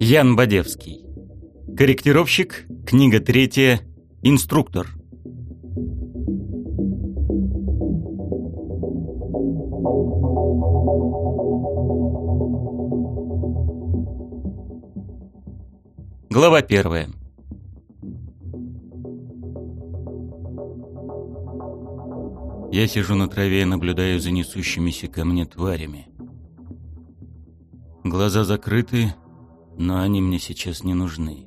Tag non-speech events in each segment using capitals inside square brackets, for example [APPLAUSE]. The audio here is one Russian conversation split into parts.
Ян Бадевский. Корректировщик, книга третья, инструктор. Глава первая. Я сижу на траве и наблюдаю за несущимися ко мне тварями. Глаза закрыты, но они мне сейчас не нужны.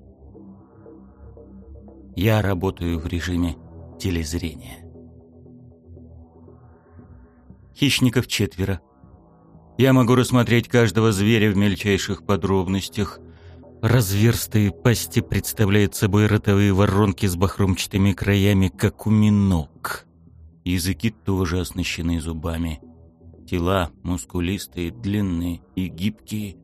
Я работаю в режиме телезрения. Хищников четверо. Я могу рассмотреть каждого зверя в мельчайших подробностях. Разверстые пасти представляют собой ротовые воронки с бахромчатыми краями, как у минок. Языки тоже оснащены зубами. Тела мускулистые, длинные и гибкие.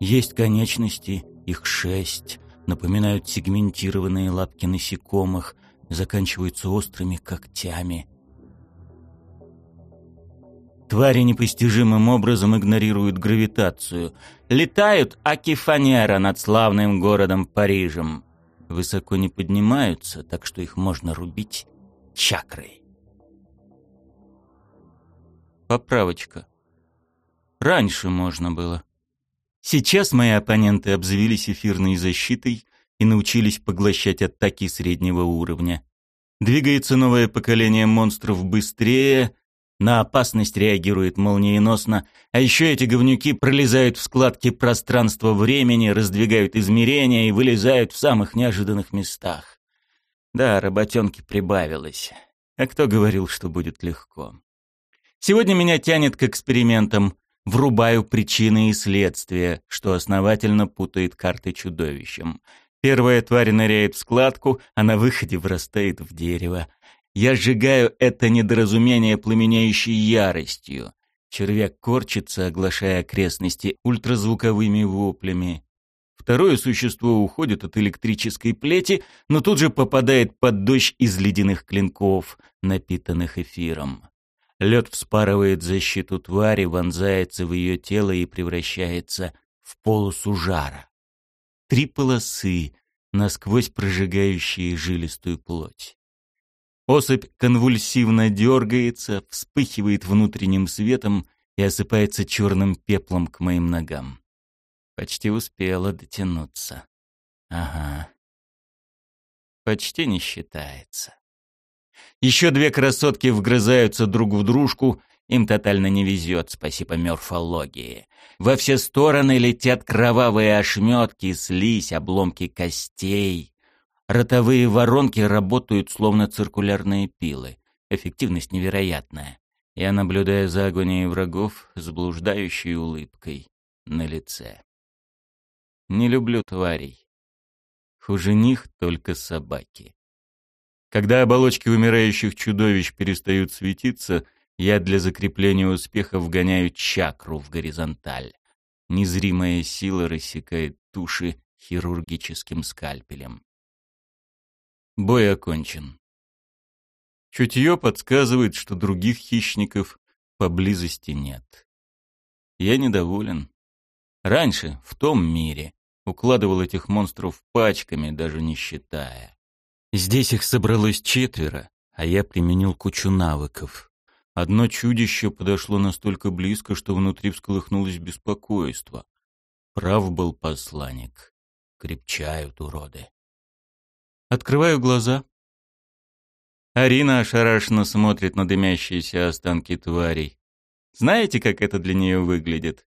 Есть конечности, их шесть, напоминают сегментированные лапки насекомых, заканчиваются острыми когтями. Твари непостижимым образом игнорируют гравитацию. Летают акифанера над славным городом Парижем. Высоко не поднимаются, так что их можно рубить чакрой. Поправочка. Раньше можно было. Сейчас мои оппоненты обзавелись эфирной защитой и научились поглощать атаки среднего уровня. Двигается новое поколение монстров быстрее, на опасность реагирует молниеносно, а еще эти говнюки пролезают в складки пространства-времени, раздвигают измерения и вылезают в самых неожиданных местах. Да, работенки прибавилось. А кто говорил, что будет легко? Сегодня меня тянет к экспериментам. Врубаю причины и следствия, что основательно путает карты чудовищем. Первая тварь ныряет в складку, а на выходе врастает в дерево. Я сжигаю это недоразумение пламенеющей яростью. Червяк корчится, оглашая окрестности ультразвуковыми воплями. Второе существо уходит от электрической плети, но тут же попадает под дождь из ледяных клинков, напитанных эфиром. Лед вспарывает защиту твари, вонзается в ее тело и превращается в полосу жара. Три полосы, насквозь прожигающие жилистую плоть. Особь конвульсивно дергается, вспыхивает внутренним светом и осыпается черным пеплом к моим ногам. Почти успела дотянуться. Ага. Почти не считается. Еще две красотки вгрызаются друг в дружку, им тотально не везет, спасибо морфологии. Во все стороны летят кровавые ошметки, слизь, обломки костей. Ротовые воронки работают словно циркулярные пилы. Эффективность невероятная. Я наблюдаю за агонией врагов с блуждающей улыбкой на лице. Не люблю тварей. Хуже них только собаки. Когда оболочки умирающих чудовищ перестают светиться, я для закрепления успеха вгоняю чакру в горизонталь. Незримая сила рассекает туши хирургическим скальпелем. Бой окончен. Чутье подсказывает, что других хищников поблизости нет. Я недоволен. Раньше, в том мире, укладывал этих монстров пачками, даже не считая. Здесь их собралось четверо, а я применил кучу навыков. Одно чудище подошло настолько близко, что внутри всколыхнулось беспокойство. Прав был посланник. Крепчают уроды. Открываю глаза. Арина ошарашенно смотрит на дымящиеся останки тварей. Знаете, как это для нее выглядит?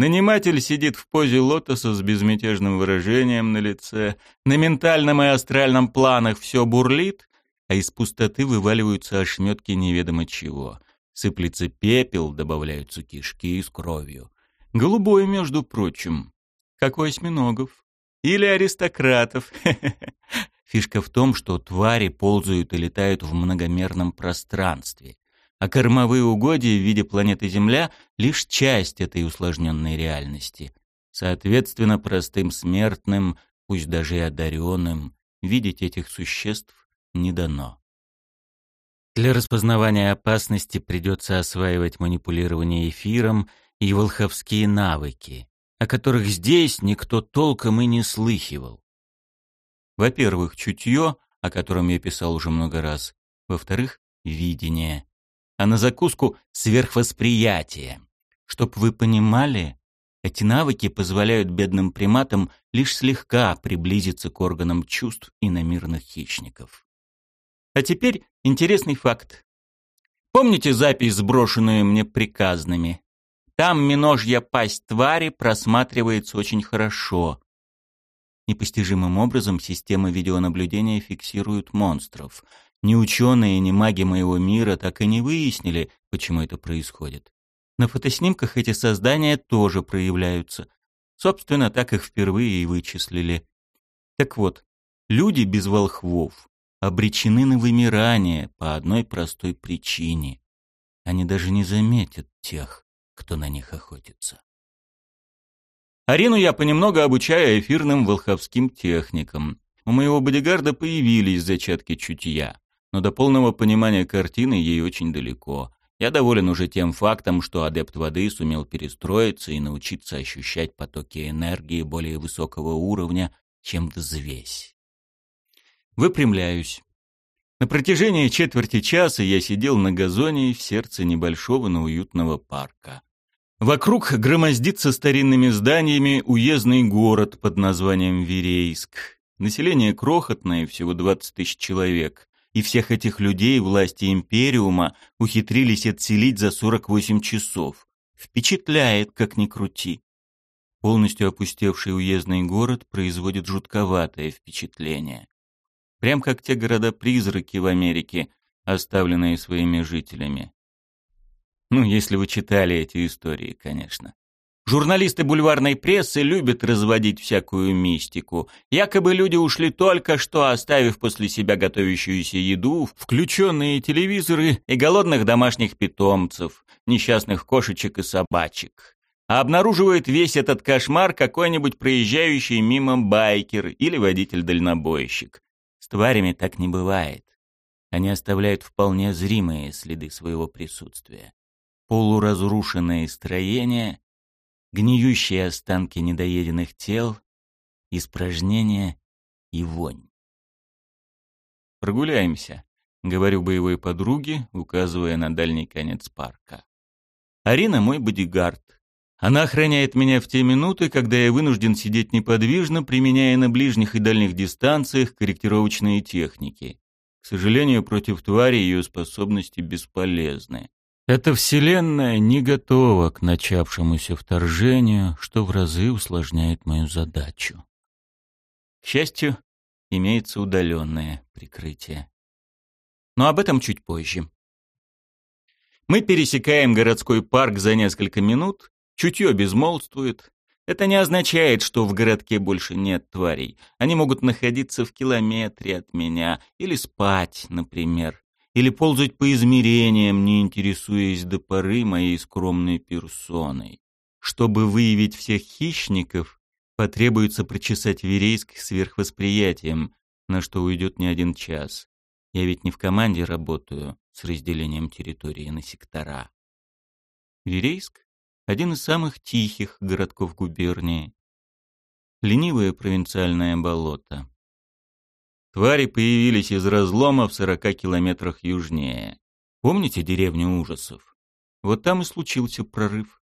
Наниматель сидит в позе лотоса с безмятежным выражением на лице. На ментальном и астральном планах все бурлит, а из пустоты вываливаются ошметки неведомо чего. Сыплется пепел, добавляются кишки с кровью. Голубой, между прочим, как у осьминогов. Или аристократов. [LAUGHS] Фишка в том, что твари ползают и летают в многомерном пространстве а кормовые угодья в виде планеты Земля — лишь часть этой усложненной реальности. Соответственно, простым смертным, пусть даже и одаренным, видеть этих существ не дано. Для распознавания опасности придется осваивать манипулирование эфиром и волховские навыки, о которых здесь никто толком и не слыхивал. Во-первых, чутье, о котором я писал уже много раз. Во-вторых, видение. А на закуску — сверхвосприятие. Чтоб вы понимали, эти навыки позволяют бедным приматам лишь слегка приблизиться к органам чувств иномирных хищников. А теперь интересный факт. Помните запись, сброшенную мне приказными? Там миножья пасть твари просматривается очень хорошо. Непостижимым образом система видеонаблюдения фиксирует монстров. Ни ученые, ни маги моего мира так и не выяснили, почему это происходит. На фотоснимках эти создания тоже проявляются. Собственно, так их впервые и вычислили. Так вот, люди без волхвов обречены на вымирание по одной простой причине. Они даже не заметят тех, кто на них охотится. Арину я понемногу обучаю эфирным волховским техникам. У моего бодигарда появились зачатки чутья, но до полного понимания картины ей очень далеко. Я доволен уже тем фактом, что адепт воды сумел перестроиться и научиться ощущать потоки энергии более высокого уровня, чем взвесь. Выпрямляюсь. На протяжении четверти часа я сидел на газоне в сердце небольшого, но уютного парка. Вокруг громоздится старинными зданиями уездный город под названием Верейск. Население крохотное, всего 20 тысяч человек и всех этих людей власти Империума ухитрились отселить за 48 часов. Впечатляет, как ни крути. Полностью опустевший уездный город производит жутковатое впечатление. Прям как те города-призраки в Америке, оставленные своими жителями. Ну, если вы читали эти истории, конечно. Журналисты бульварной прессы любят разводить всякую мистику. Якобы люди ушли только что, оставив после себя готовящуюся еду, включенные телевизоры и голодных домашних питомцев, несчастных кошечек и собачек. А обнаруживает весь этот кошмар какой-нибудь проезжающий мимо байкер или водитель-дальнобойщик. С тварями так не бывает. Они оставляют вполне зримые следы своего присутствия. Полуразрушенные строения гниющие останки недоеденных тел, испражнения и вонь. «Прогуляемся», — говорю боевой подруге, указывая на дальний конец парка. Арина мой бодигард. Она охраняет меня в те минуты, когда я вынужден сидеть неподвижно, применяя на ближних и дальних дистанциях корректировочные техники. К сожалению, против твари ее способности бесполезны. Эта вселенная не готова к начавшемуся вторжению, что в разы усложняет мою задачу. К счастью, имеется удаленное прикрытие. Но об этом чуть позже. Мы пересекаем городской парк за несколько минут, чутье безмолвствует. Это не означает, что в городке больше нет тварей. Они могут находиться в километре от меня или спать, например или ползать по измерениям, не интересуясь до поры моей скромной персоной. Чтобы выявить всех хищников, потребуется прочесать Верейск сверхвосприятием, на что уйдет не один час. Я ведь не в команде работаю с разделением территории на сектора. Верейск — один из самых тихих городков губернии. Ленивое провинциальное болото. Твари появились из разлома в сорока километрах южнее. Помните деревню ужасов? Вот там и случился прорыв.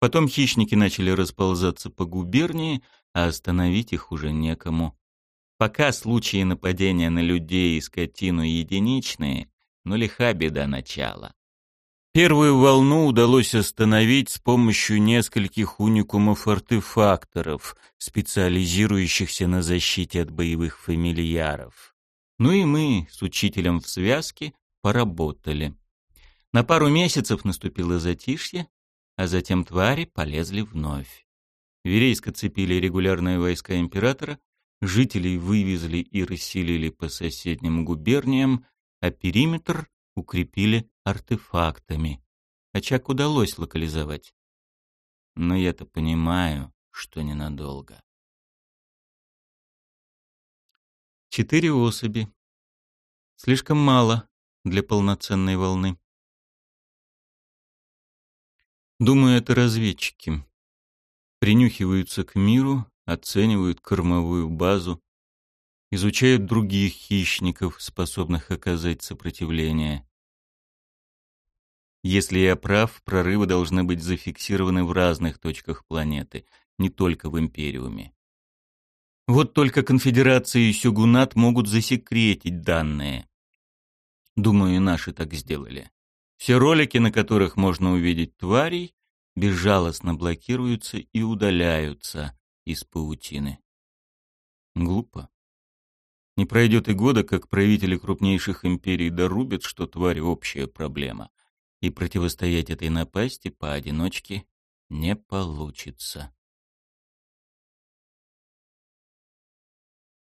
Потом хищники начали расползаться по губернии, а остановить их уже некому. Пока случаи нападения на людей и скотину единичные, но лиха беда начала. Первую волну удалось остановить с помощью нескольких уникумов-артефакторов, специализирующихся на защите от боевых фамильяров. Ну и мы с учителем в связке поработали. На пару месяцев наступило затишье, а затем твари полезли вновь. Верейск оцепили регулярные войска императора, жителей вывезли и расселили по соседним губерниям, а периметр укрепили артефактами. Очаг удалось локализовать. Но я-то понимаю, что ненадолго. Четыре особи. Слишком мало для полноценной волны. Думаю, это разведчики. Принюхиваются к миру, оценивают кормовую базу, изучают других хищников, способных оказать сопротивление. Если я прав, прорывы должны быть зафиксированы в разных точках планеты, не только в Империуме. Вот только Конфедерация и Сёгунат могут засекретить данные. Думаю, наши так сделали. Все ролики, на которых можно увидеть тварей, безжалостно блокируются и удаляются из паутины. Глупо. Не пройдет и года, как правители крупнейших империй дорубят, что тварь — общая проблема. И противостоять этой напасти поодиночке не получится.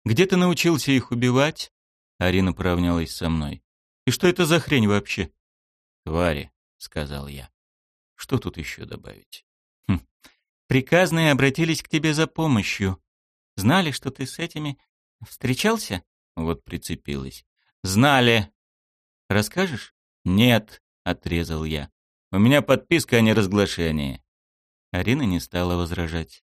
«Где ты научился их убивать?» Арина поравнялась со мной. «И что это за хрень вообще?» «Твари», — сказал я. «Что тут еще добавить?» хм. «Приказные обратились к тебе за помощью. Знали, что ты с этими Встречался? Вот прицепилась. Знали. Расскажешь? Нет, отрезал я. У меня подписка о неразглашении. Арина не стала возражать.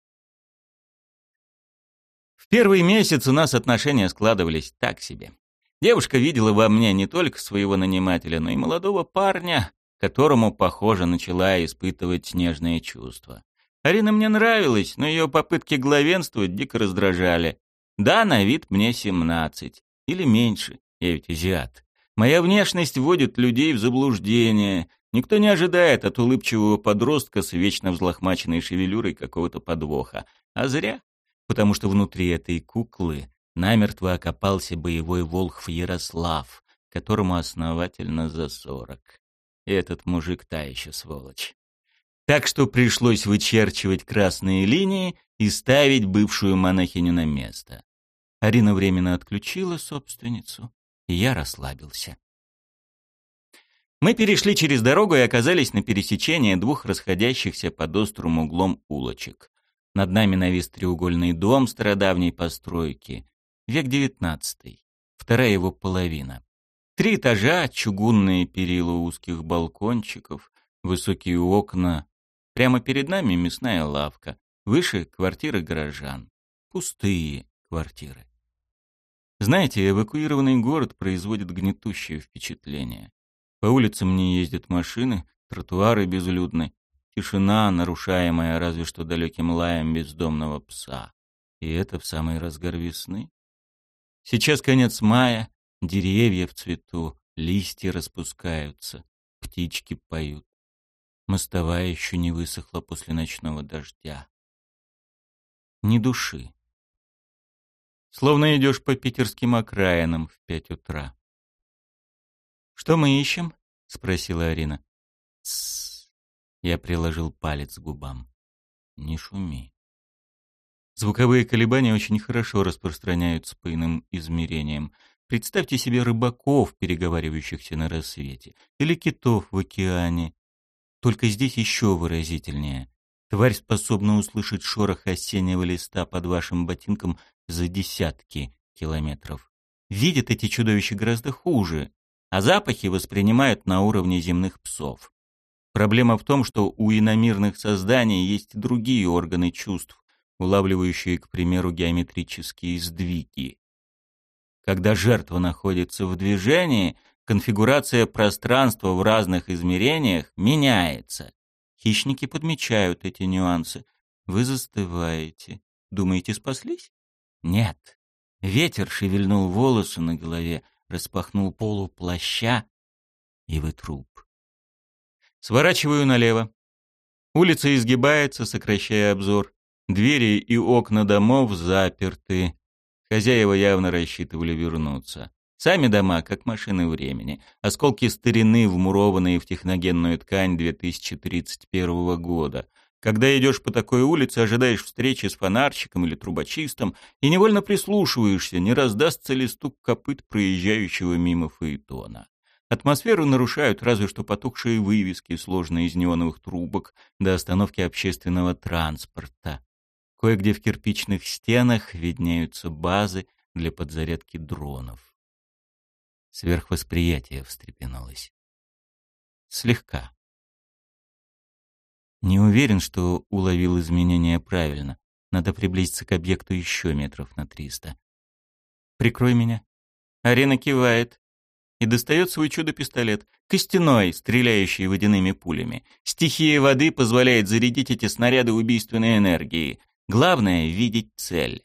В первый месяц у нас отношения складывались так себе. Девушка видела во мне не только своего нанимателя, но и молодого парня, которому, похоже, начала испытывать нежные чувства. Арина мне нравилась, но ее попытки главенствовать дико раздражали. Да, на вид мне семнадцать. Или меньше, я ведь азиат. Моя внешность вводит людей в заблуждение. Никто не ожидает от улыбчивого подростка с вечно взлохмаченной шевелюрой какого-то подвоха. А зря, потому что внутри этой куклы намертво окопался боевой волхв Ярослав, которому основательно за сорок. И этот мужик та еще сволочь. Так что пришлось вычерчивать красные линии и ставить бывшую монахиню на место. Арина временно отключила собственницу, я расслабился. Мы перешли через дорогу и оказались на пересечении двух расходящихся под острым углом улочек. Над нами навис треугольный дом стародавней постройки, век девятнадцатый, вторая его половина. Три этажа, чугунные перила узких балкончиков, высокие окна. Прямо перед нами мясная лавка, Выше — квартиры горожан. Пустые квартиры. Знаете, эвакуированный город производит гнетущее впечатление. По улицам не ездят машины, тротуары безлюдны, тишина, нарушаемая разве что далеким лаем бездомного пса. И это в самый разгар весны. Сейчас конец мая, деревья в цвету, листья распускаются, птички поют. Мостовая еще не высохла после ночного дождя ни души. Словно идешь по питерским окраинам в пять утра. «Что мы ищем?» — спросила Арина. «Тссс!» — я приложил палец к губам. «Не шуми». Звуковые колебания очень хорошо распространяются по иным измерениям. Представьте себе рыбаков, переговаривающихся на рассвете, или китов в океане. Только здесь еще выразительнее. Тварь способна услышать шорох осеннего листа под вашим ботинком за десятки километров. Видят эти чудовища гораздо хуже, а запахи воспринимают на уровне земных псов. Проблема в том, что у иномирных созданий есть другие органы чувств, улавливающие, к примеру, геометрические сдвиги. Когда жертва находится в движении, конфигурация пространства в разных измерениях меняется. Хищники подмечают эти нюансы. Вы застываете. Думаете, спаслись? Нет. Ветер шевельнул волосы на голове, распахнул полу плаща, и вы труп. Сворачиваю налево. Улица изгибается, сокращая обзор. Двери и окна домов заперты. Хозяева явно рассчитывали вернуться. Сами дома, как машины времени, осколки старины, вмурованные в техногенную ткань 2031 года. Когда идешь по такой улице, ожидаешь встречи с фонарщиком или трубочистом и невольно прислушиваешься, не раздастся ли стук копыт проезжающего мимо фаэтона. Атмосферу нарушают разве что потухшие вывески, сложные из неоновых трубок, до остановки общественного транспорта. Кое-где в кирпичных стенах виднеются базы для подзарядки дронов. Сверхвосприятие встрепенулось. Слегка. Не уверен, что уловил изменения правильно. Надо приблизиться к объекту еще метров на триста. «Прикрой меня». Арина кивает и достает свой чудо-пистолет. Костяной, стреляющий водяными пулями. Стихия воды позволяет зарядить эти снаряды убийственной энергией. Главное — видеть цель.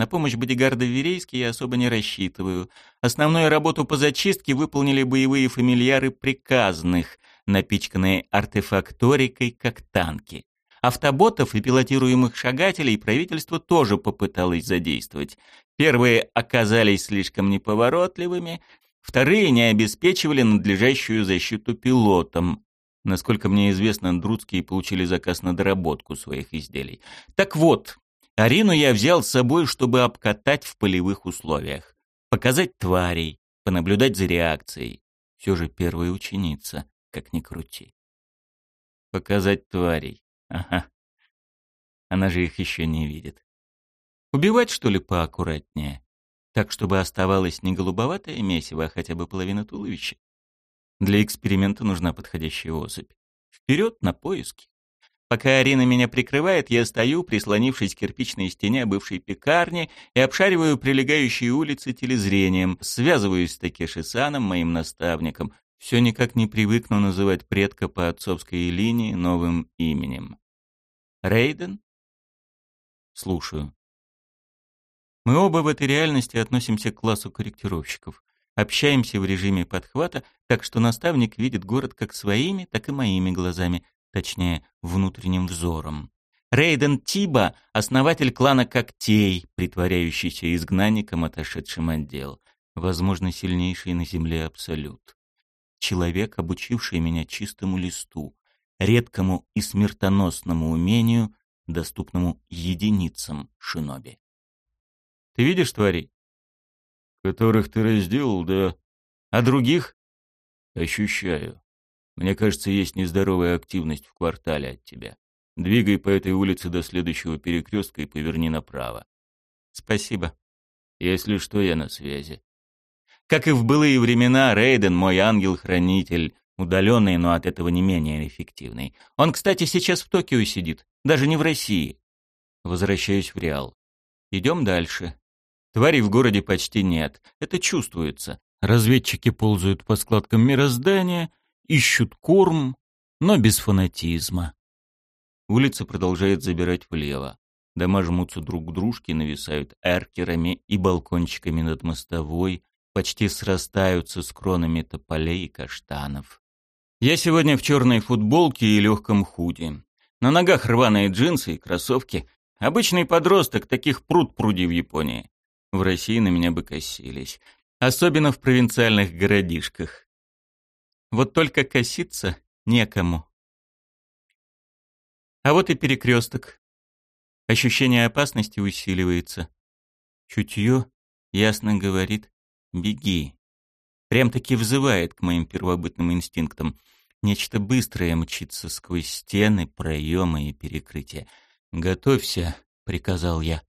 На помощь бодигарда Верейски я особо не рассчитываю. Основную работу по зачистке выполнили боевые фамильяры приказных, напичканные артефакторикой, как танки. Автоботов и пилотируемых шагателей правительство тоже попыталось задействовать. Первые оказались слишком неповоротливыми, вторые не обеспечивали надлежащую защиту пилотам. Насколько мне известно, Друцкие получили заказ на доработку своих изделий. Так вот, Арину я взял с собой, чтобы обкатать в полевых условиях. Показать тварей, понаблюдать за реакцией. Все же первая ученица, как ни крути. Показать тварей. Ага. Она же их еще не видит. Убивать, что ли, поаккуратнее? Так, чтобы оставалось не голубоватое месиво, а хотя бы половина туловища. Для эксперимента нужна подходящая особь. Вперед на поиски. Пока Арина меня прикрывает, я стою, прислонившись к кирпичной стене бывшей пекарни и обшариваю прилегающие улицы телезрением, связываюсь с Такеши-саном, моим наставником. Все никак не привыкну называть предка по отцовской линии новым именем. Рейден? Слушаю. Мы оба в этой реальности относимся к классу корректировщиков. Общаемся в режиме подхвата, так что наставник видит город как своими, так и моими глазами, точнее, внутренним взором. Рейден Тиба — основатель клана Когтей, притворяющийся изгнанником, отошедшим отдел. Возможно, сильнейший на земле абсолют. Человек, обучивший меня чистому листу, редкому и смертоносному умению, доступному единицам шиноби. Ты видишь тварей? Которых ты разделал, да. А других? Ощущаю. Мне кажется, есть нездоровая активность в квартале от тебя. Двигай по этой улице до следующего перекрестка и поверни направо. Спасибо. Если что, я на связи. Как и в былые времена, Рейден — мой ангел-хранитель, удаленный, но от этого не менее эффективный. Он, кстати, сейчас в Токио сидит, даже не в России. Возвращаюсь в Реал. Идем дальше. Тварей в городе почти нет. Это чувствуется. Разведчики ползают по складкам мироздания — ищут корм, но без фанатизма. Улица продолжает забирать влево. Дома жмутся друг к дружке, нависают эркерами и балкончиками над мостовой, почти срастаются с кронами тополей и каштанов. Я сегодня в черной футболке и легком худи. На ногах рваные джинсы и кроссовки. Обычный подросток, таких пруд пруди в Японии. В России на меня бы косились. Особенно в провинциальных городишках. Вот только коситься некому. А вот и перекресток. Ощущение опасности усиливается. Чутье ясно говорит «беги». Прям-таки взывает к моим первобытным инстинктам. Нечто быстрое мчится сквозь стены, проемы и перекрытия. «Готовься», — приказал я.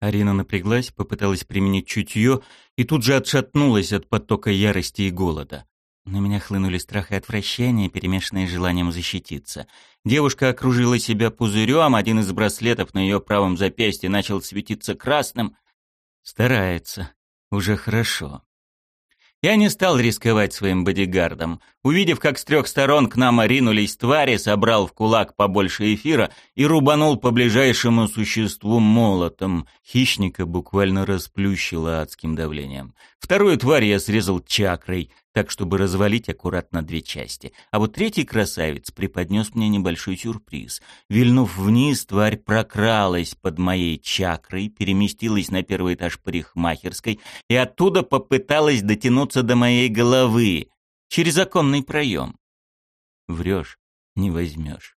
Арина напряглась, попыталась применить чутье и тут же отшатнулась от потока ярости и голода. На меня хлынули страх и отвращение, перемешанные желанием защититься. Девушка окружила себя пузырем, один из браслетов на ее правом запястье начал светиться красным. Старается. Уже хорошо. Я не стал рисковать своим бодигардом. Увидев, как с трех сторон к нам ринулись твари, собрал в кулак побольше эфира и рубанул по ближайшему существу молотом. Хищника буквально расплющило адским давлением. Вторую тварь я срезал чакрой, так чтобы развалить аккуратно две части. А вот третий красавец преподнес мне небольшой сюрприз. Вильнув вниз, тварь прокралась под моей чакрой, переместилась на первый этаж парикмахерской и оттуда попыталась дотянуться до моей головы через оконный проем. Врешь, не возьмешь.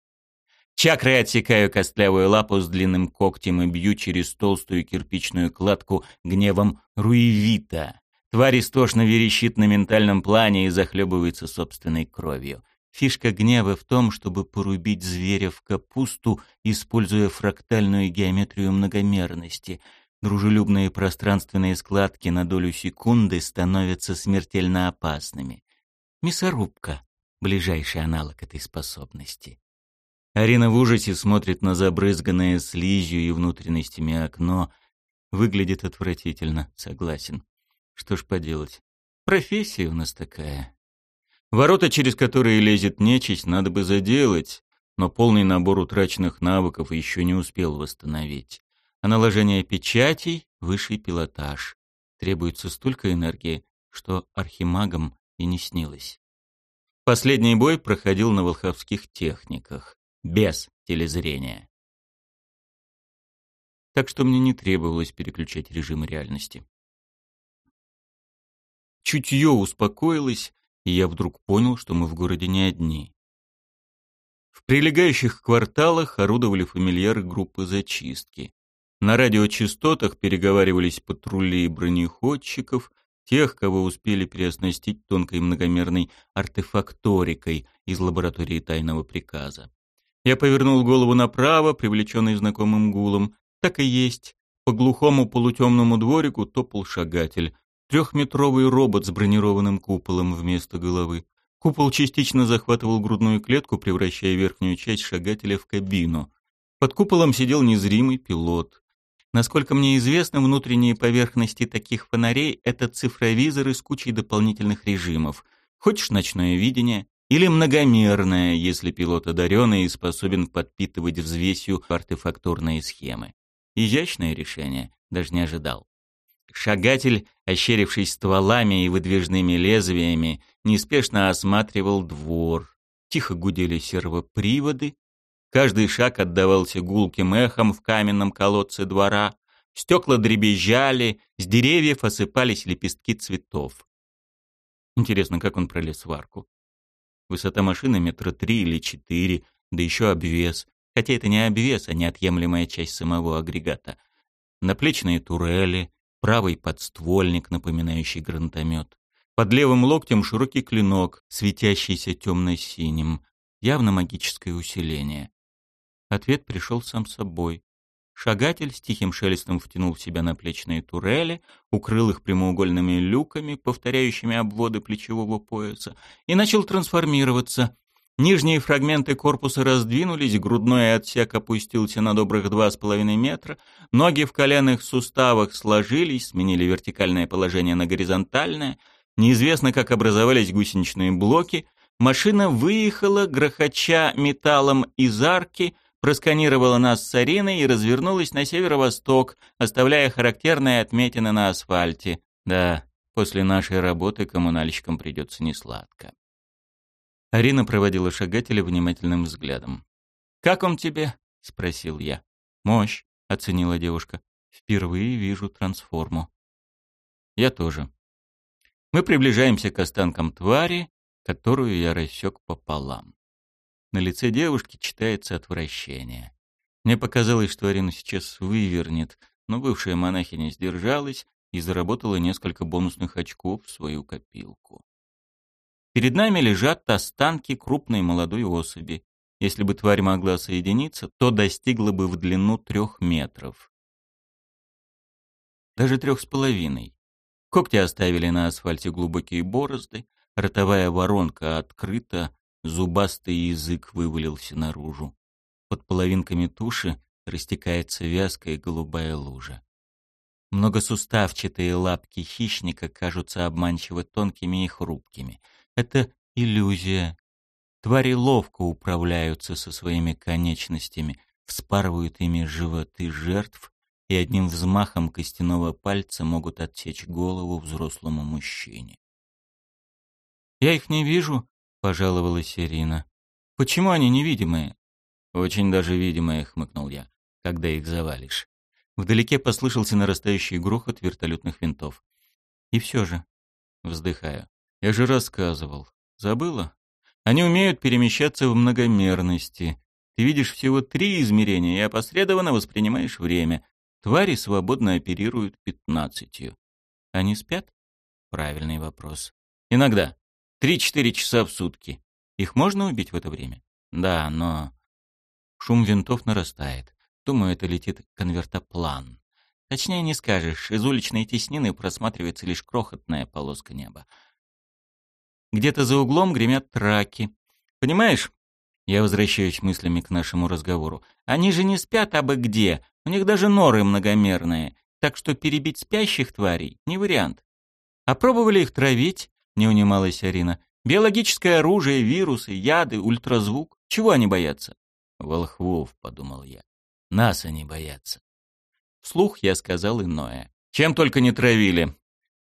Чакрой отсекаю костлявую лапу с длинным когтем и бью через толстую кирпичную кладку гневом руевита. Тварь истошно верещит на ментальном плане и захлебывается собственной кровью. Фишка гнева в том, чтобы порубить зверя в капусту, используя фрактальную геометрию многомерности. Дружелюбные пространственные складки на долю секунды становятся смертельно опасными. Мясорубка — ближайший аналог этой способности. Арина в ужасе смотрит на забрызганное слизью и внутренностями окно. Выглядит отвратительно, согласен. Что ж поделать. Профессия у нас такая. Ворота, через которые лезет нечисть, надо бы заделать, но полный набор утраченных навыков еще не успел восстановить. А наложение печатей — высший пилотаж. Требуется столько энергии, что архимагам и не снилось. Последний бой проходил на волховских техниках, без телезрения. Так что мне не требовалось переключать режимы реальности. Чутье успокоилось, и я вдруг понял, что мы в городе не одни. В прилегающих кварталах орудовали фамильяры группы зачистки. На радиочастотах переговаривались патрули бронеходчиков, тех, кого успели переоснастить тонкой многомерной артефакторикой из лаборатории тайного приказа. Я повернул голову направо, привлеченный знакомым гулом. Так и есть. По глухому полутемному дворику топал шагатель. Трехметровый робот с бронированным куполом вместо головы. Купол частично захватывал грудную клетку, превращая верхнюю часть шагателя в кабину. Под куполом сидел незримый пилот. Насколько мне известно, внутренние поверхности таких фонарей — это цифровизоры с кучей дополнительных режимов. Хочешь ночное видение? Или многомерное, если пилот одаренный и способен подпитывать взвесью артефакторные схемы. Изящное решение, даже не ожидал. Шагатель, ощерившись стволами и выдвижными лезвиями, неспешно осматривал двор. Тихо гудели сервоприводы, Каждый шаг отдавался гулким эхом в каменном колодце двора. Стекла дребезжали, с деревьев осыпались лепестки цветов. Интересно, как он пролез в арку? Высота машины метра три или четыре, да еще обвес. Хотя это не обвес, а неотъемлемая часть самого агрегата. Наплечные турели, правый подствольник, напоминающий гранатомет. Под левым локтем широкий клинок, светящийся темно-синим. Явно магическое усиление. Ответ пришел сам собой. Шагатель с тихим шелестом втянул в себя наплечные турели, укрыл их прямоугольными люками, повторяющими обводы плечевого пояса, и начал трансформироваться. Нижние фрагменты корпуса раздвинулись, грудной отсек опустился на добрых два с половиной метра, ноги в коленных суставах сложились, сменили вертикальное положение на горизонтальное, неизвестно, как образовались гусеничные блоки, машина выехала, грохоча металлом из арки — просканировала нас с Ариной и развернулась на северо-восток, оставляя характерные отметины на асфальте. Да, после нашей работы коммунальщикам придется несладко. Арина проводила шагателя внимательным взглядом. «Как он тебе?» — спросил я. «Мощь», — оценила девушка. «Впервые вижу трансформу». «Я тоже». Мы приближаемся к останкам твари, которую я рассек пополам. На лице девушки читается отвращение. Мне показалось, что Арина сейчас вывернет, но бывшая монахиня сдержалась и заработала несколько бонусных очков в свою копилку. Перед нами лежат останки крупной молодой особи. Если бы тварь могла соединиться, то достигла бы в длину трех метров. Даже трех с половиной. Когти оставили на асфальте глубокие борозды, ротовая воронка открыта, Зубастый язык вывалился наружу. Под половинками туши растекается вязкая голубая лужа. Многосуставчатые лапки хищника кажутся обманчиво тонкими и хрупкими. Это иллюзия. Твари ловко управляются со своими конечностями, вспарывают ими животы жертв и одним взмахом костяного пальца могут отсечь голову взрослому мужчине. «Я их не вижу», — пожаловалась Ирина. «Почему они невидимые?» «Очень даже видимые», — хмыкнул я, — «когда их завалишь». Вдалеке послышался нарастающий грохот вертолетных винтов. «И все же...» — вздыхаю. «Я же рассказывал. Забыла? Они умеют перемещаться в многомерности. Ты видишь всего три измерения и опосредованно воспринимаешь время. Твари свободно оперируют пятнадцатью. Они спят? Правильный вопрос. Иногда. Три-четыре часа в сутки. Их можно убить в это время? Да, но... Шум винтов нарастает. Думаю, это летит конвертоплан. Точнее не скажешь, из уличной теснины просматривается лишь крохотная полоска неба. Где-то за углом гремят траки. Понимаешь? Я возвращаюсь мыслями к нашему разговору. Они же не спят абы где, у них даже норы многомерные, так что перебить спящих тварей — не вариант. А пробовали их травить? Не унималась Арина. Биологическое оружие, вирусы, яды, ультразвук. Чего они боятся? Волхвов, подумал я. Нас они боятся. Вслух я сказал иное. Чем только не травили.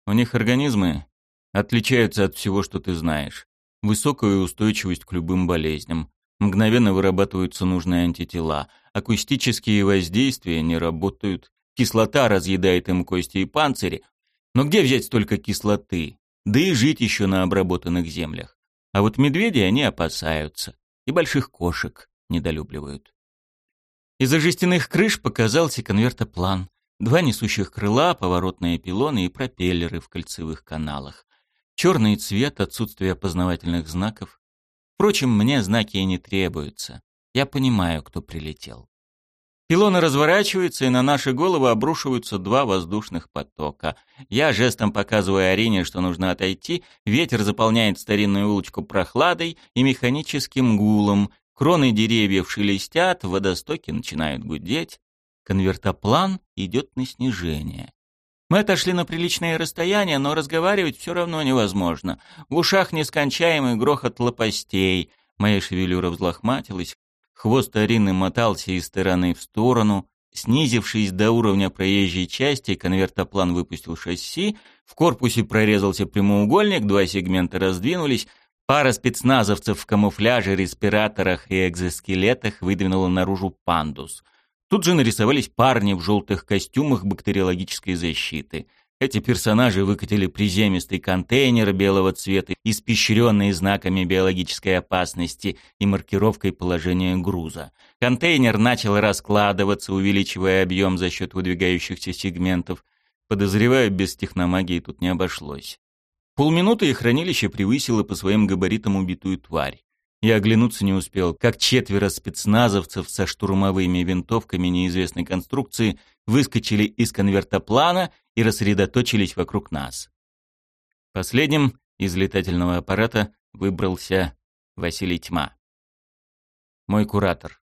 У них организмы отличаются от всего, что ты знаешь. Высокая устойчивость к любым болезням. Мгновенно вырабатываются нужные антитела. Акустические воздействия не работают. Кислота разъедает им кости и панцири. Но где взять столько кислоты? Да и жить еще на обработанных землях. А вот медведей они опасаются. И больших кошек недолюбливают. Из-за жестяных крыш показался конвертоплан. Два несущих крыла, поворотные пилоны и пропеллеры в кольцевых каналах. Черный цвет, отсутствие опознавательных знаков. Впрочем, мне знаки и не требуются. Я понимаю, кто прилетел. Пилоны разворачиваются, и на наши головы обрушиваются два воздушных потока. Я жестом показываю Арине, что нужно отойти, ветер заполняет старинную улочку прохладой и механическим гулом, кроны деревьев шелестят, водостоки начинают гудеть. Конвертоплан идет на снижение. Мы отошли на приличное расстояние, но разговаривать все равно невозможно. В ушах нескончаемый грохот лопастей. Моя шевелюра взлохматилась, Хвост Арины мотался из стороны в сторону. Снизившись до уровня проезжей части, конвертоплан выпустил шасси, в корпусе прорезался прямоугольник, два сегмента раздвинулись, пара спецназовцев в камуфляже, респираторах и экзоскелетах выдвинула наружу пандус. Тут же нарисовались парни в желтых костюмах бактериологической защиты. Эти персонажи выкатили приземистый контейнер белого цвета, испещренный знаками биологической опасности и маркировкой положения груза. Контейнер начал раскладываться, увеличивая объем за счет выдвигающихся сегментов. Подозреваю, без техномагии тут не обошлось. Полминуты и хранилище превысило по своим габаритам убитую тварь. Я оглянуться не успел, как четверо спецназовцев со штурмовыми винтовками неизвестной конструкции выскочили из конвертоплана и рассредоточились вокруг нас. Последним из летательного аппарата выбрался Василий Тьма. Мой куратор.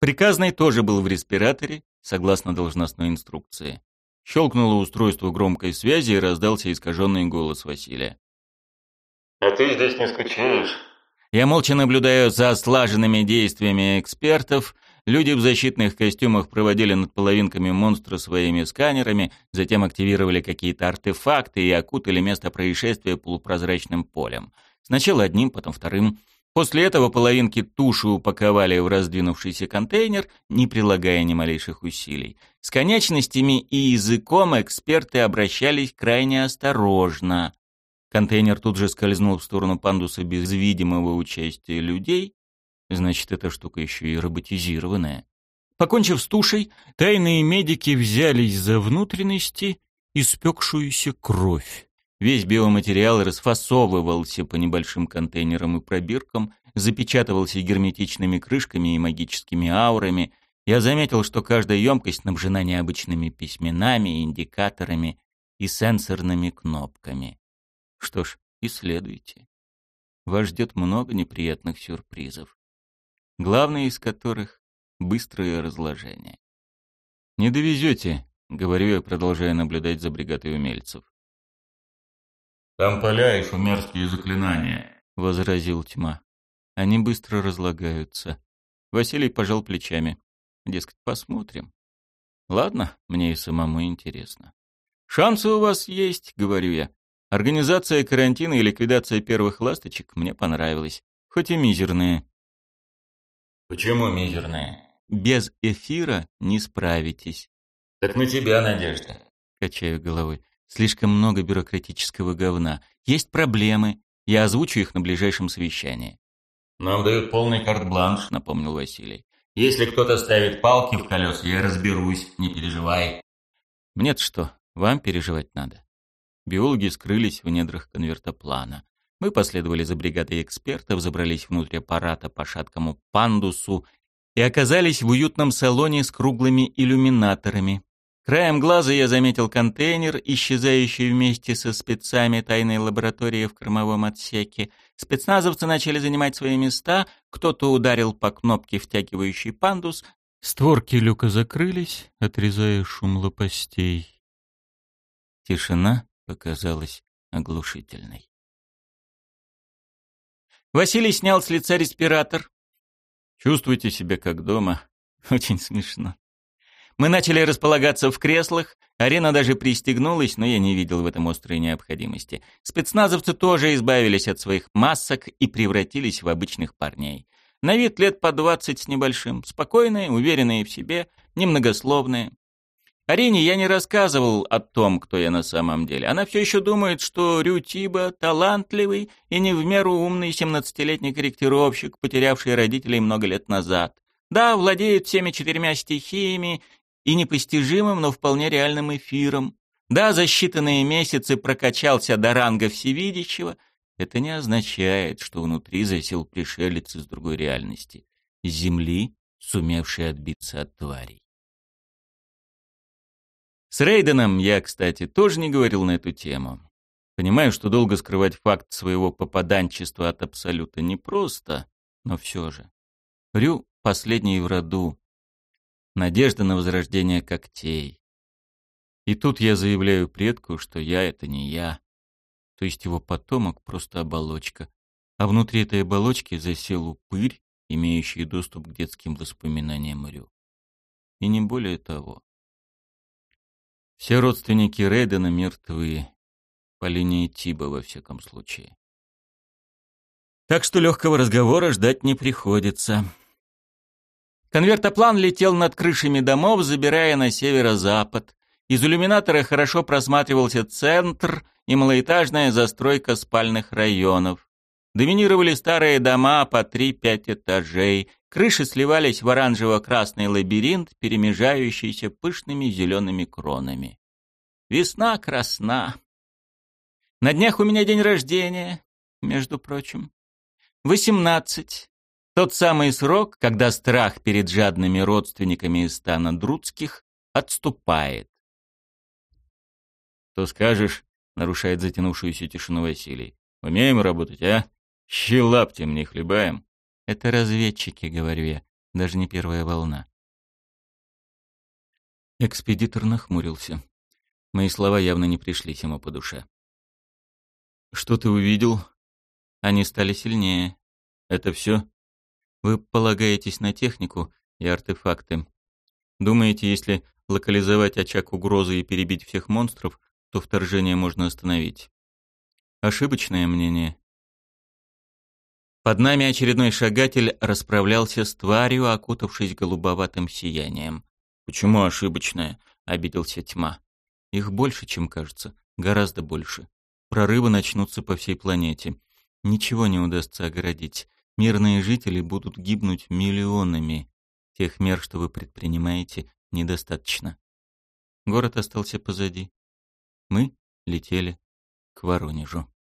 Приказный тоже был в респираторе, согласно должностной инструкции. Щелкнуло устройство громкой связи и раздался искаженный голос Василия. «А ты здесь не скучаешь?» Я молча наблюдаю за слаженными действиями экспертов. Люди в защитных костюмах проводили над половинками монстра своими сканерами, затем активировали какие-то артефакты и окутали место происшествия полупрозрачным полем. Сначала одним, потом вторым. После этого половинки туши упаковали в раздвинувшийся контейнер, не прилагая ни малейших усилий. С конечностями и языком эксперты обращались крайне осторожно. Контейнер тут же скользнул в сторону пандуса без видимого участия людей. Значит, эта штука еще и роботизированная. Покончив с тушей, тайные медики взялись за внутренности и спекшуюся кровь. Весь биоматериал расфасовывался по небольшим контейнерам и пробиркам, запечатывался герметичными крышками и магическими аурами. Я заметил, что каждая емкость снабжена необычными письменами, индикаторами и сенсорными кнопками. Что ж, исследуйте. Вас ждет много неприятных сюрпризов. Главный из которых — быстрое разложение. «Не довезете», — говорю я, продолжая наблюдать за бригадой умельцев. «Там поля и шумерские заклинания», — возразил тьма. «Они быстро разлагаются». Василий пожал плечами. Дескать, посмотрим. Ладно, мне и самому интересно. «Шансы у вас есть», — говорю я. Организация карантина и ликвидация первых ласточек мне понравилась, хоть и мизерные. Почему мизерные? Без эфира не справитесь. Так на тебя надежда. Качаю головой. Слишком много бюрократического говна. Есть проблемы. Я озвучу их на ближайшем совещании. Нам дают полный карт-бланш, напомнил Василий. Если кто-то ставит палки в колеса, я разберусь, не переживай. Мне-то что, вам переживать надо. Биологи скрылись в недрах конвертоплана. Мы последовали за бригадой экспертов, забрались внутрь аппарата по шаткому пандусу и оказались в уютном салоне с круглыми иллюминаторами. Краем глаза я заметил контейнер, исчезающий вместе со спецами тайной лаборатории в кормовом отсеке. Спецназовцы начали занимать свои места, кто-то ударил по кнопке, втягивающей пандус. Створки люка закрылись, отрезая шум лопастей. Тишина показалась оглушительной. Василий снял с лица респиратор. «Чувствуйте себя как дома. [LAUGHS] Очень смешно». Мы начали располагаться в креслах, арена даже пристегнулась, но я не видел в этом острой необходимости. Спецназовцы тоже избавились от своих масок и превратились в обычных парней. На вид лет по двадцать с небольшим, спокойные, уверенные в себе, немногословные. Арине я не рассказывал о том, кто я на самом деле. Она все еще думает, что Рютиба — талантливый и не в меру умный семнадцатилетний корректировщик, потерявший родителей много лет назад. Да, владеет всеми четырьмя стихиями и непостижимым, но вполне реальным эфиром. Да, за считанные месяцы прокачался до ранга всевидящего. Это не означает, что внутри засел пришелец из другой реальности. Земли, сумевший отбиться от тварей. С Рейденом я, кстати, тоже не говорил на эту тему. Понимаю, что долго скрывать факт своего попаданчества от Абсолюта непросто, но все же. Рю последний в роду, надежда на возрождение когтей. И тут я заявляю предку, что я — это не я. То есть его потомок — просто оболочка. А внутри этой оболочки засел упырь, имеющий доступ к детским воспоминаниям Рю. И не более того. Все родственники Рейдена мертвы, по линии Тиба во всяком случае. Так что легкого разговора ждать не приходится. Конвертоплан летел над крышами домов, забирая на северо-запад. Из иллюминатора хорошо просматривался центр и малоэтажная застройка спальных районов. Доминировали старые дома по 3-5 этажей. Крыши сливались в оранжево-красный лабиринт, перемежающийся пышными зелеными кронами. Весна красна. На днях у меня день рождения, между прочим. Восемнадцать. Тот самый срок, когда страх перед жадными родственниками из стана Друцких отступает. «То скажешь», — нарушает затянувшуюся тишину Василий. «Умеем работать, а? Щи лаптем не хлебаем». «Это разведчики», — говорю я, даже не первая волна. Экспедитор нахмурился. Мои слова явно не пришлись ему по душе. «Что ты увидел?» Они стали сильнее. «Это все?» Вы полагаетесь на технику и артефакты. Думаете, если локализовать очаг угрозы и перебить всех монстров, то вторжение можно остановить? Ошибочное мнение. Под нами очередной шагатель расправлялся с тварью, окутавшись голубоватым сиянием. «Почему ошибочное?» — обиделся тьма. «Их больше, чем кажется. Гораздо больше. Прорывы начнутся по всей планете. Ничего не удастся оградить. Мирные жители будут гибнуть миллионами. Тех мер, что вы предпринимаете, недостаточно. Город остался позади. Мы летели к Воронежу.